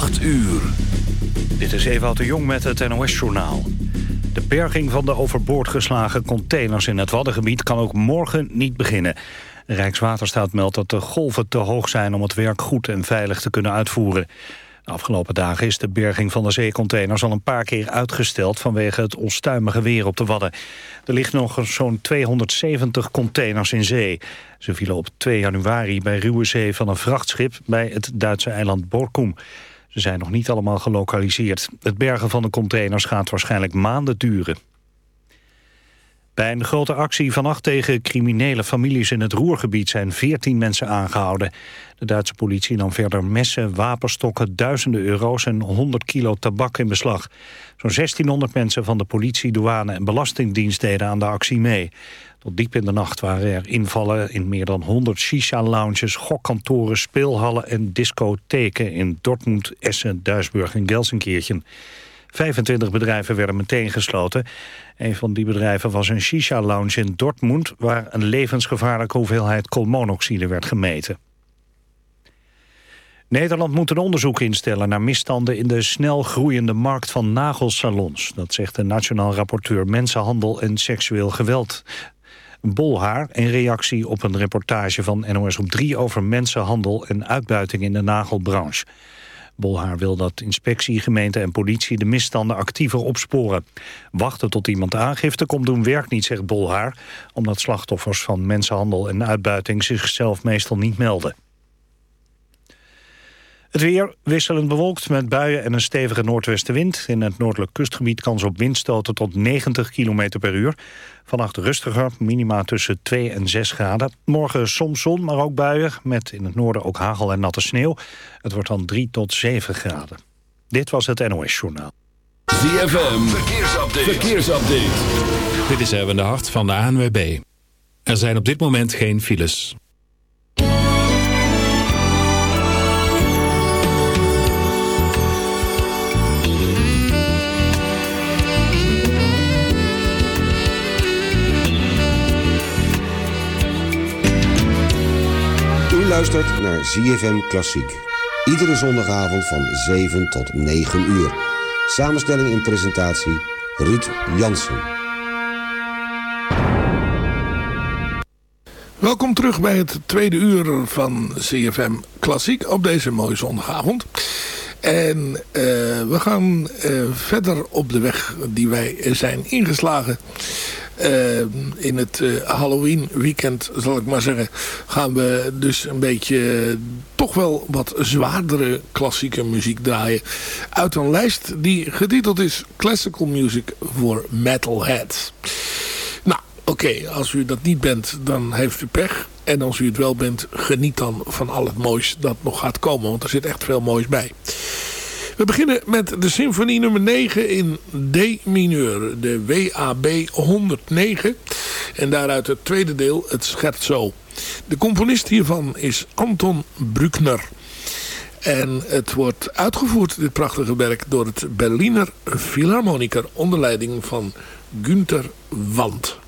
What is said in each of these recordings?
8 uur. Dit is Ewout de Jong met het NOS-journaal. De berging van de overboord geslagen containers in het Waddengebied... kan ook morgen niet beginnen. Rijkswaterstaat meldt dat de golven te hoog zijn... om het werk goed en veilig te kunnen uitvoeren. De afgelopen dagen is de berging van de zeecontainers al een paar keer uitgesteld vanwege het onstuimige weer op de Wadden. Er ligt nog zo'n 270 containers in zee. Ze vielen op 2 januari bij Ruwe Zee van een vrachtschip bij het Duitse eiland Borkum. Ze zijn nog niet allemaal gelokaliseerd. Het bergen van de containers gaat waarschijnlijk maanden duren. Bij een grote actie vannacht tegen criminele families in het Roergebied zijn 14 mensen aangehouden. De Duitse politie nam verder messen, wapenstokken, duizenden euro's en 100 kilo tabak in beslag. Zo'n 1600 mensen van de politie, douane en belastingdienst deden aan de actie mee. Tot diep in de nacht waren er invallen in meer dan 100 shisha-lounges, gokkantoren, speelhallen en discotheken in Dortmund, Essen, Duisburg en Gelsenkirchen. 25 bedrijven werden meteen gesloten. Een van die bedrijven was een shisha-lounge in Dortmund... waar een levensgevaarlijke hoeveelheid koolmonoxide werd gemeten. Nederland moet een onderzoek instellen naar misstanden in de snel groeiende markt van nagelsalons. Dat zegt de nationaal rapporteur Mensenhandel en Seksueel Geweld. Bolhaar in reactie op een reportage van NOS op 3 over mensenhandel en uitbuiting in de nagelbranche. Bolhaar wil dat inspectie, gemeente en politie de misstanden actiever opsporen. Wachten tot iemand aangifte komt doen werkt niet, zegt Bolhaar... omdat slachtoffers van mensenhandel en uitbuiting zichzelf meestal niet melden. Het weer wisselend bewolkt met buien en een stevige noordwestenwind. In het noordelijk kustgebied kans op windstoten tot 90 km per uur. Vannacht rustiger, minima tussen 2 en 6 graden. Morgen soms zon, maar ook buien. Met in het noorden ook hagel en natte sneeuw. Het wordt dan 3 tot 7 graden. Dit was het NOS Journaal. ZFM, verkeersupdate. verkeersupdate. Dit is Erwin de Hart van de ANWB. Er zijn op dit moment geen files. Luistert naar ZFM Klassiek. Iedere zondagavond van 7 tot 9 uur. Samenstelling en presentatie Ruud Jansen. Welkom terug bij het tweede uur van CFM Klassiek op deze mooie zondagavond. En uh, we gaan uh, verder op de weg die wij zijn ingeslagen. Uh, in het Halloween weekend, zal ik maar zeggen, gaan we dus een beetje toch wel wat zwaardere klassieke muziek draaien. Uit een lijst die getiteld is Classical Music for Metalheads. Nou, oké, als u dat niet bent, dan heeft u pech. En als u het wel bent, geniet dan van al het moois dat nog gaat komen. Want er zit echt veel moois bij. We beginnen met de symfonie nummer 9 in D mineur. De WAB 109. En daaruit het tweede deel, het scherzo. De componist hiervan is Anton Bruckner. En het wordt uitgevoerd, dit prachtige werk, door het Berliner Philharmoniker onder leiding van Günther Wand.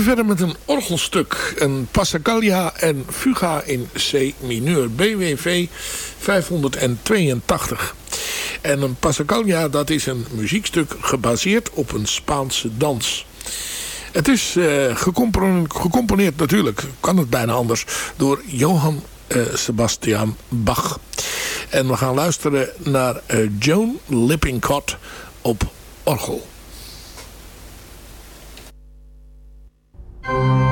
We verder met een orgelstuk. Een Passacaglia en Fuga in C mineur. BWV 582. En een Passacaglia dat is een muziekstuk gebaseerd op een Spaanse dans. Het is uh, gecomponeerd, natuurlijk, kan het bijna anders, door Johann uh, Sebastian Bach. En we gaan luisteren naar uh, Joan Lippincott op orgel. En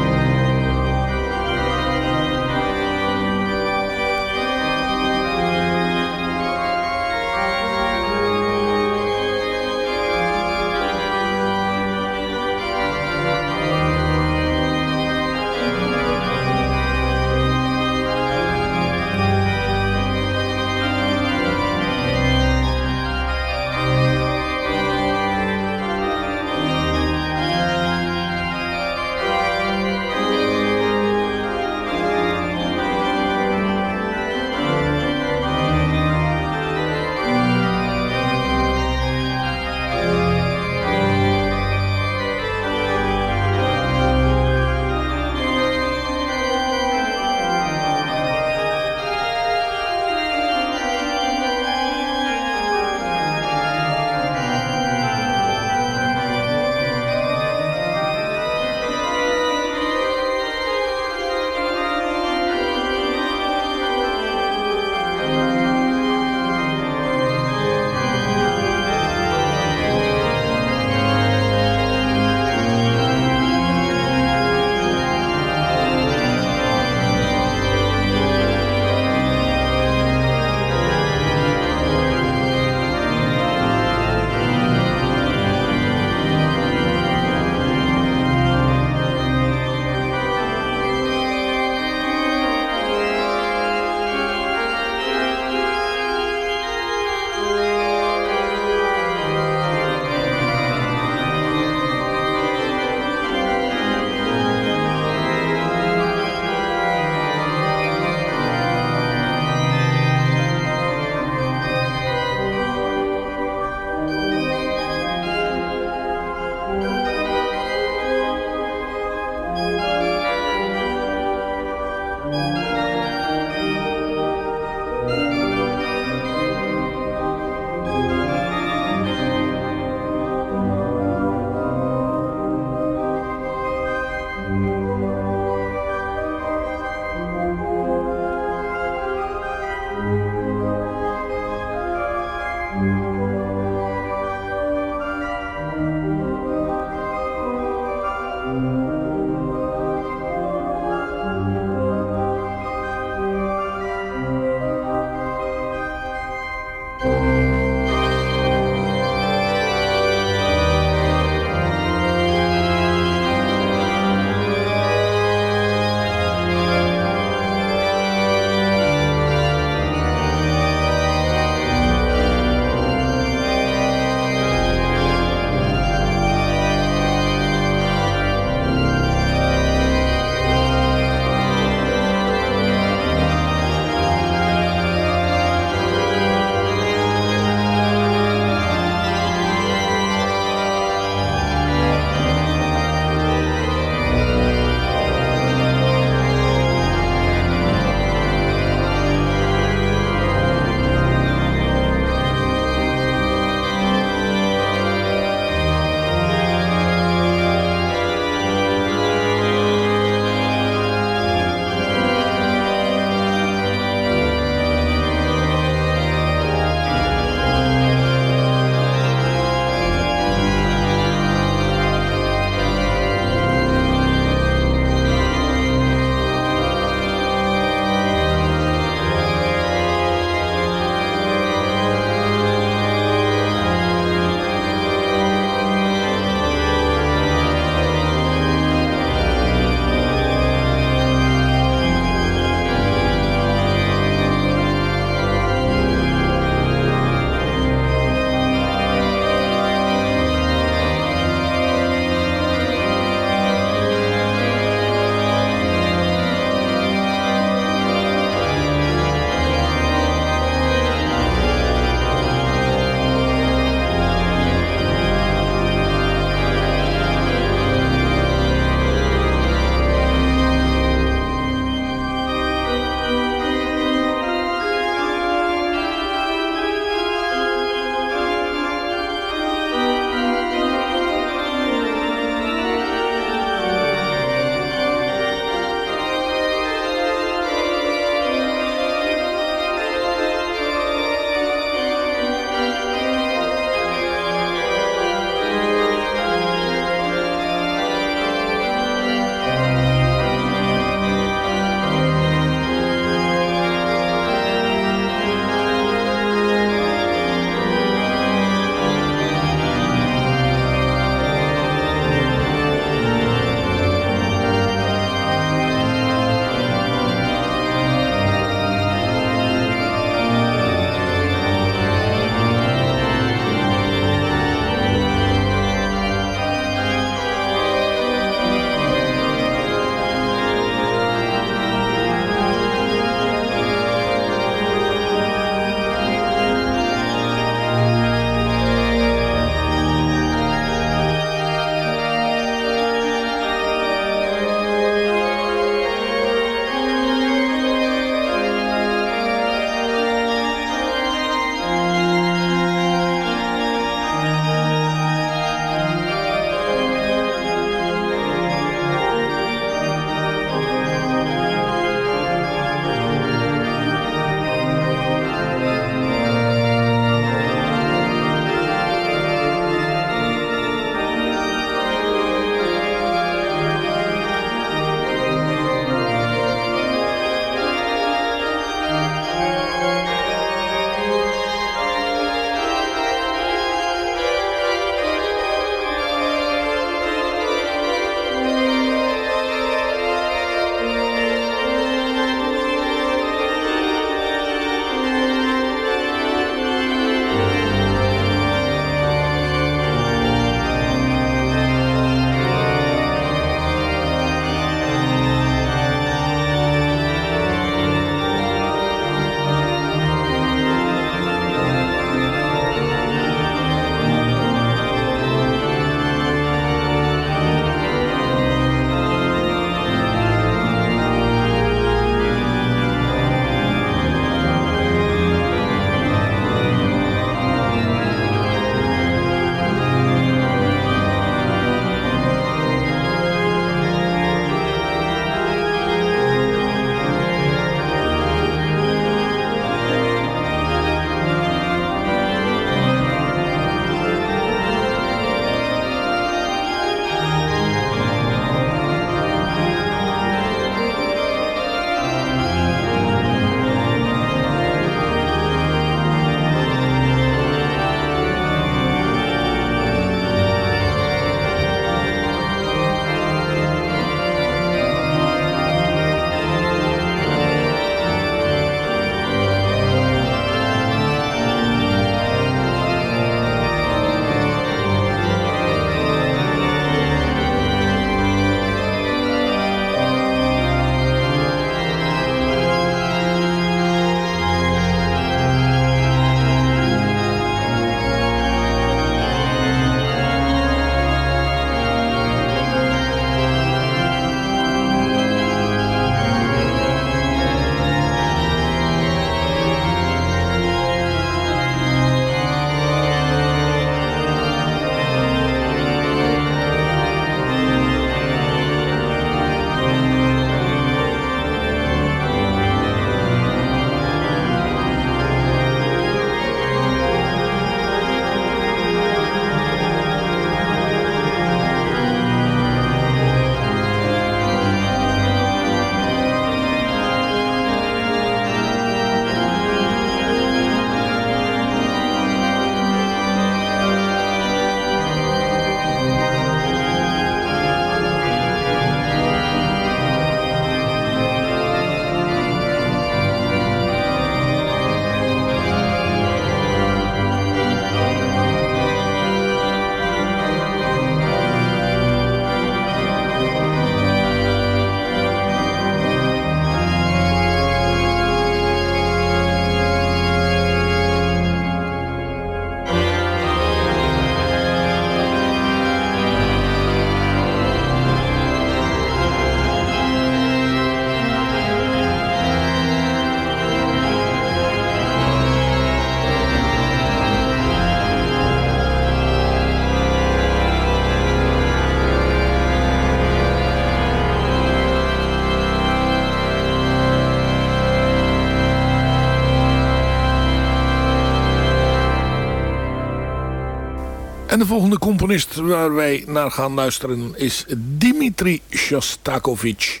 de volgende componist waar wij naar gaan luisteren is Dimitri Shostakovich.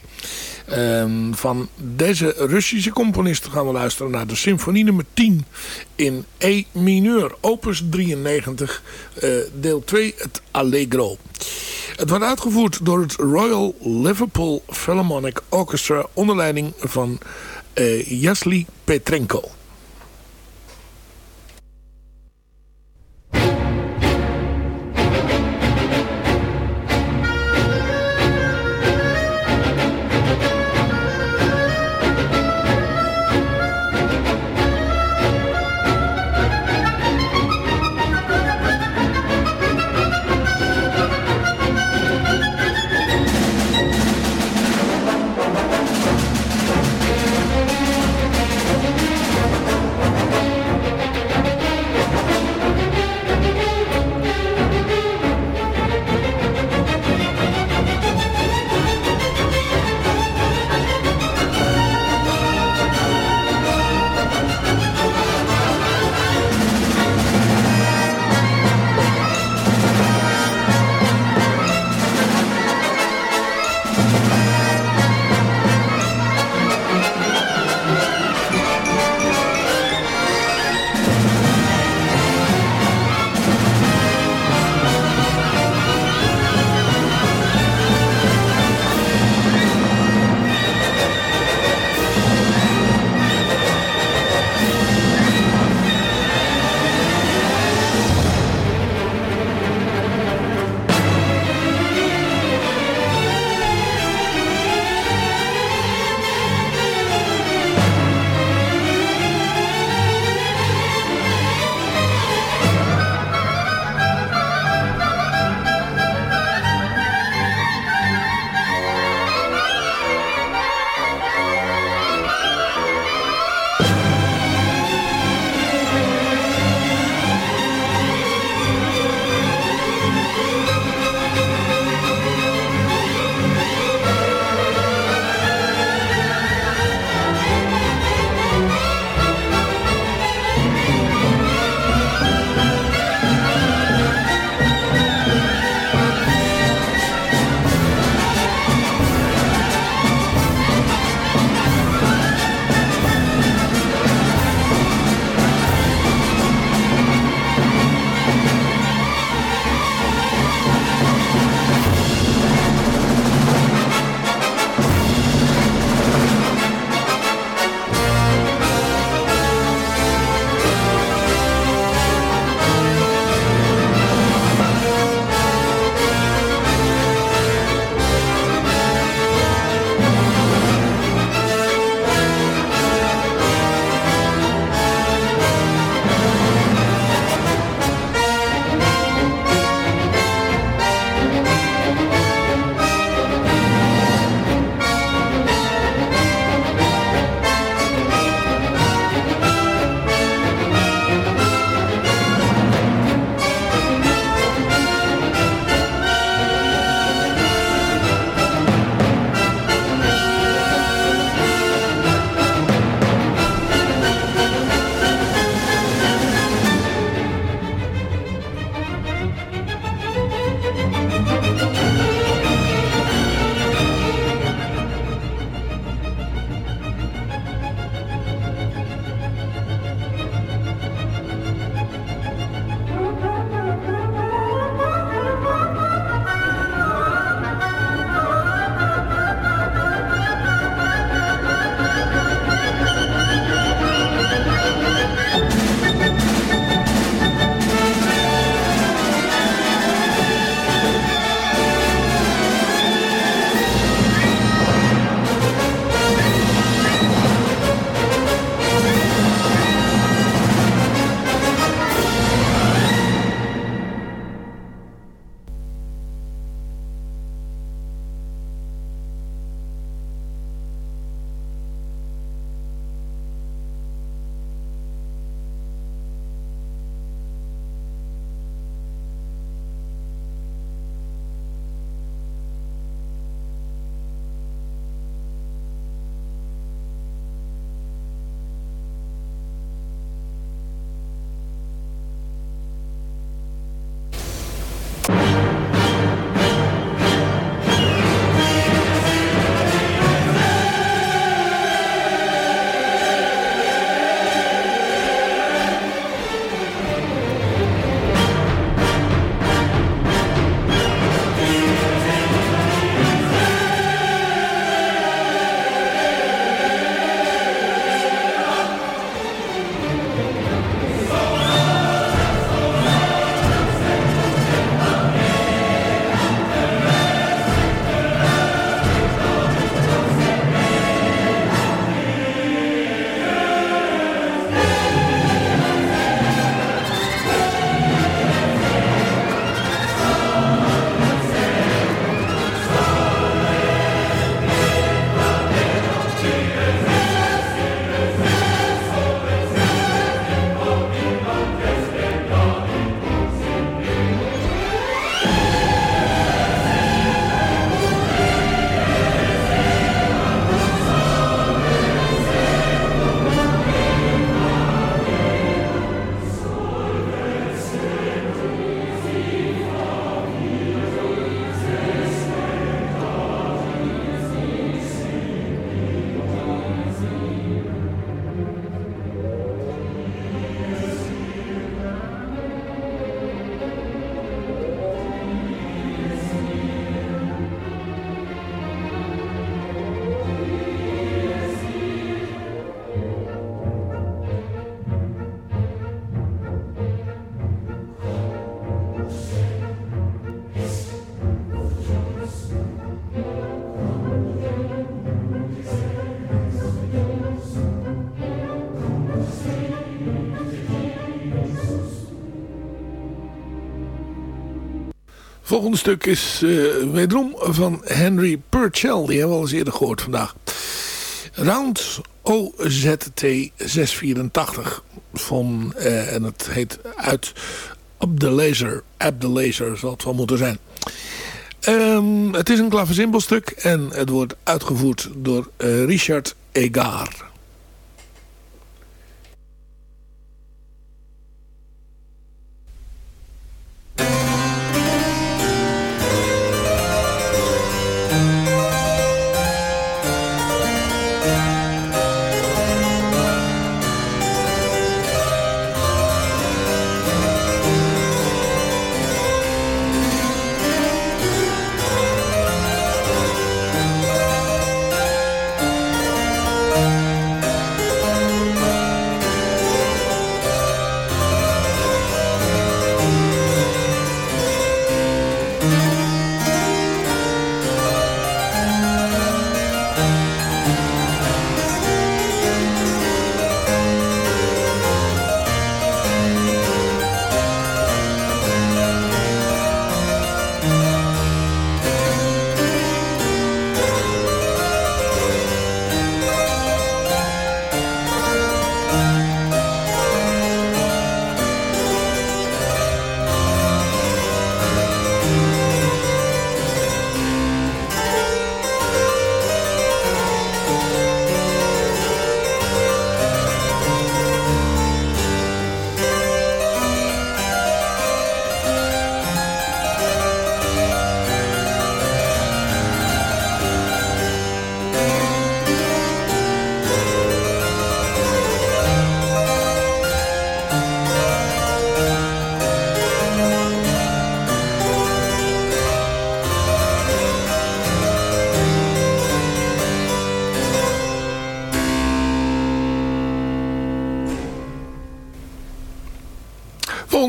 Um, van deze Russische componist gaan we luisteren naar de symfonie nummer 10 in E mineur, opus 93, uh, deel 2, het Allegro. Het wordt uitgevoerd door het Royal Liverpool Philharmonic Orchestra onder leiding van uh, Jasly Petrenko. Volgende stuk is uh, wederom van Henry Purcell. Die hebben we al eens eerder gehoord vandaag. Round OZT 684. Van, uh, en het heet uit Up the Laser. Up the Laser zal het wel moeten zijn. Um, het is een klaversymbelstuk en het wordt uitgevoerd door uh, Richard Egar.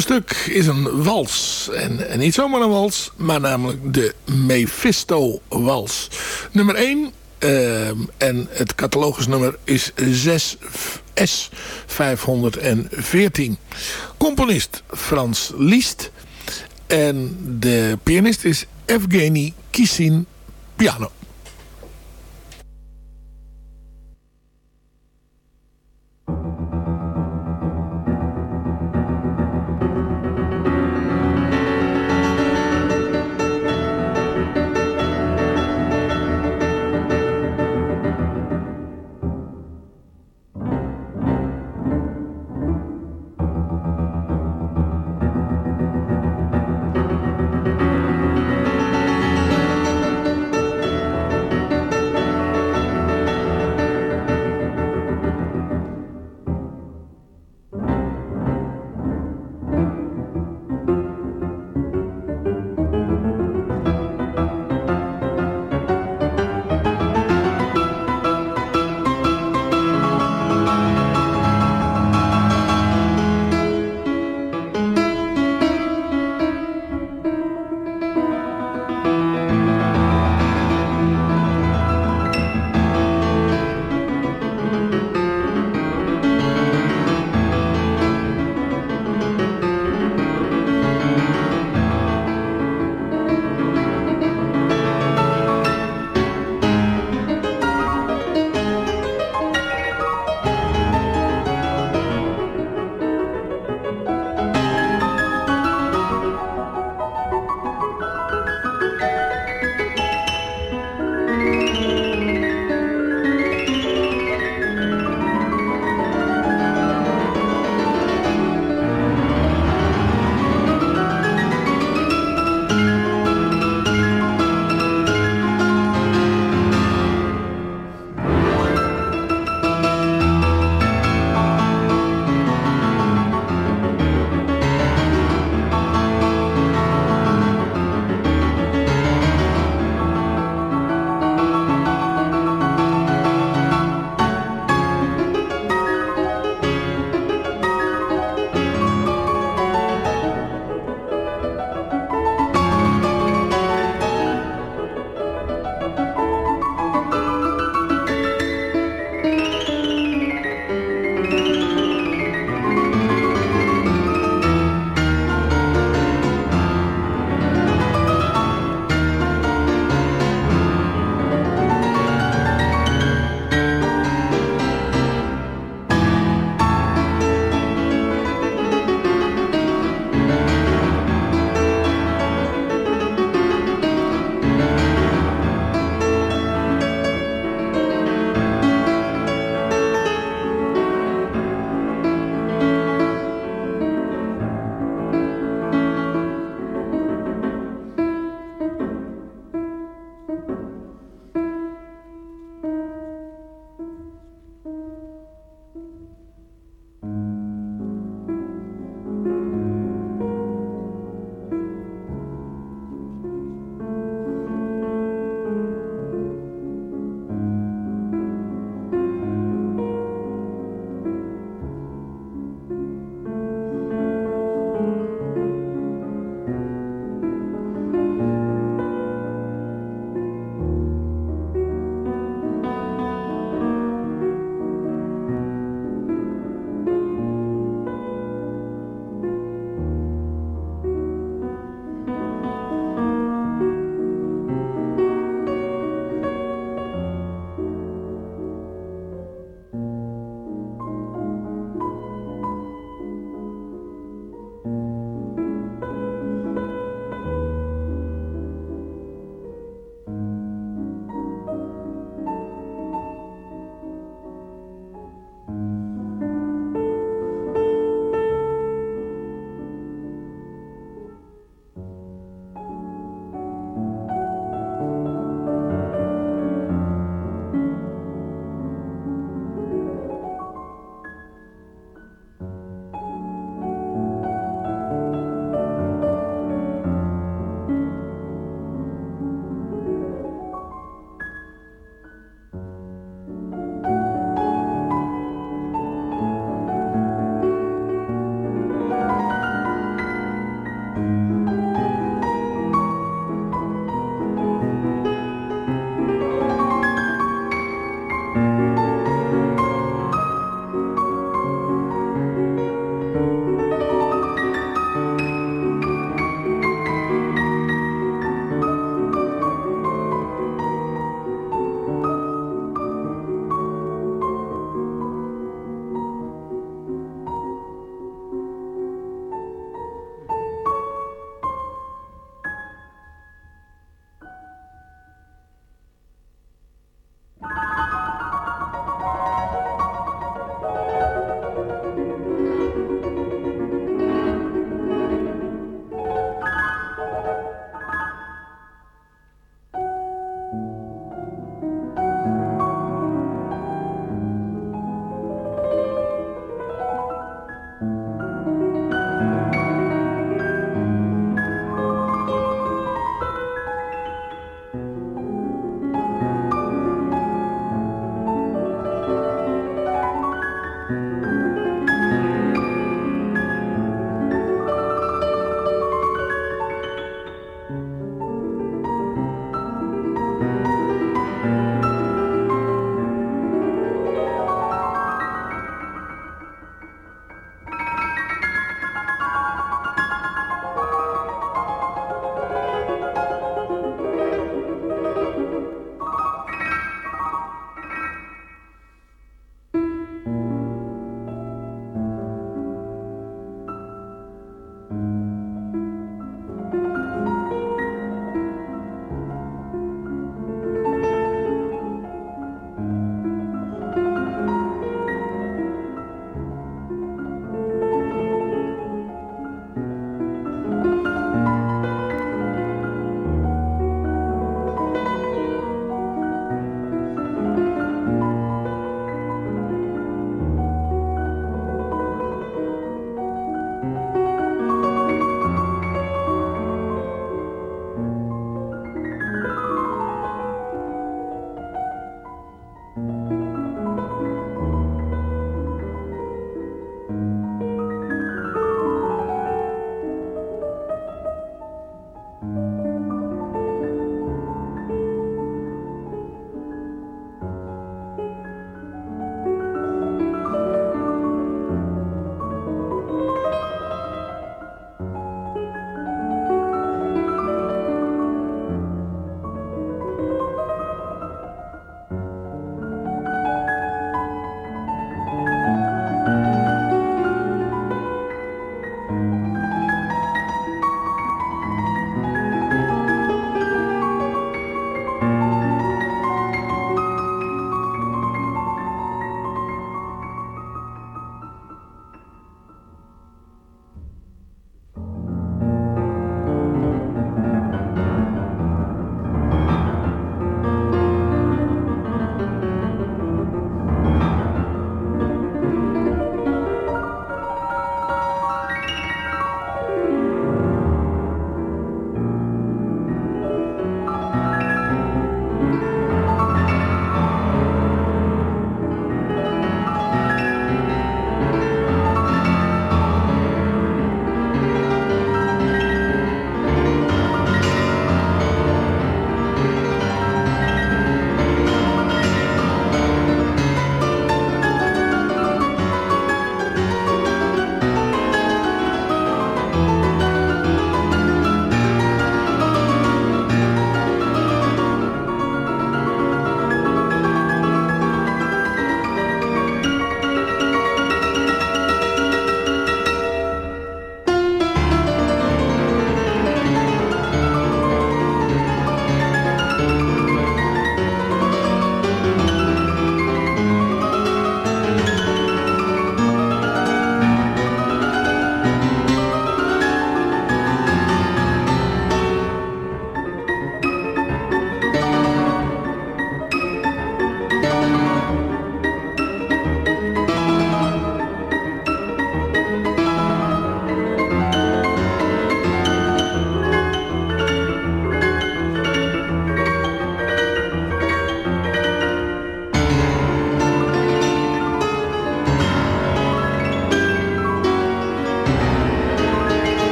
Volgende stuk is een wals. En, en niet zomaar een wals, maar namelijk de Mephisto-wals. Nummer 1 uh, ehm, en het catalogusnummer is 6S514. Componist Frans Liszt. En de pianist is Evgeny Kisin piano.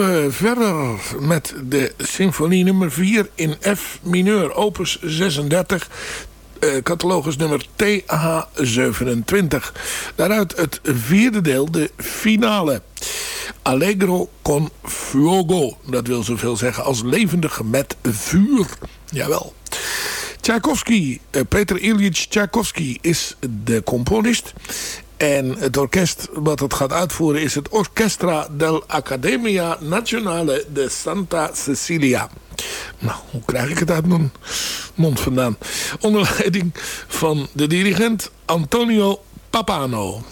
Gaan we verder met de symfonie nummer 4 in F mineur, opus 36 uh, catalogus nummer TH27. Daaruit het vierde deel, de finale. Allegro con fuogo. Dat wil zoveel zeggen als levendig met vuur. Jawel. Tchaikovsky, uh, Peter Ilyich Tchaikovsky is de componist. En het orkest wat het gaat uitvoeren is het Orchestra dell'Accademia Nazionale de Santa Cecilia. Nou, hoe krijg ik het uit mijn mond vandaan? Onder leiding van de dirigent Antonio Papano.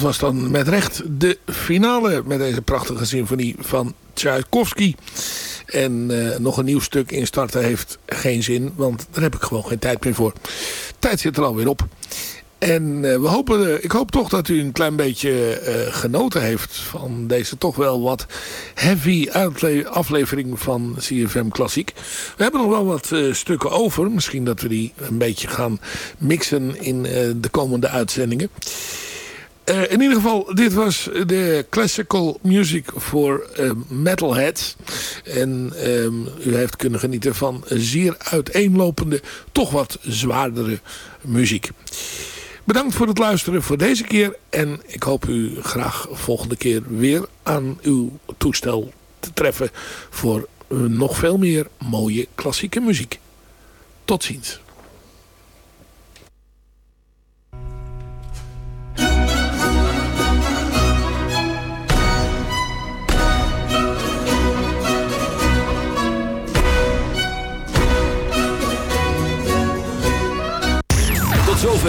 Dat was dan met recht de finale met deze prachtige symfonie van Tchaikovsky. En uh, nog een nieuw stuk instarten heeft geen zin, want daar heb ik gewoon geen tijd meer voor. Tijd zit er alweer op. En uh, we hopen, uh, ik hoop toch dat u een klein beetje genoten heeft van deze toch wel wat heavy aflevering van CFM Klassiek. We hebben nog wel wat stukken over. Misschien dat we die een beetje gaan mixen in de komende uitzendingen. Uh, in ieder geval, dit was de classical music voor uh, metalheads. En um, u heeft kunnen genieten van zeer uiteenlopende, toch wat zwaardere muziek. Bedankt voor het luisteren voor deze keer. En ik hoop u graag volgende keer weer aan uw toestel te treffen... voor nog veel meer mooie klassieke muziek. Tot ziens.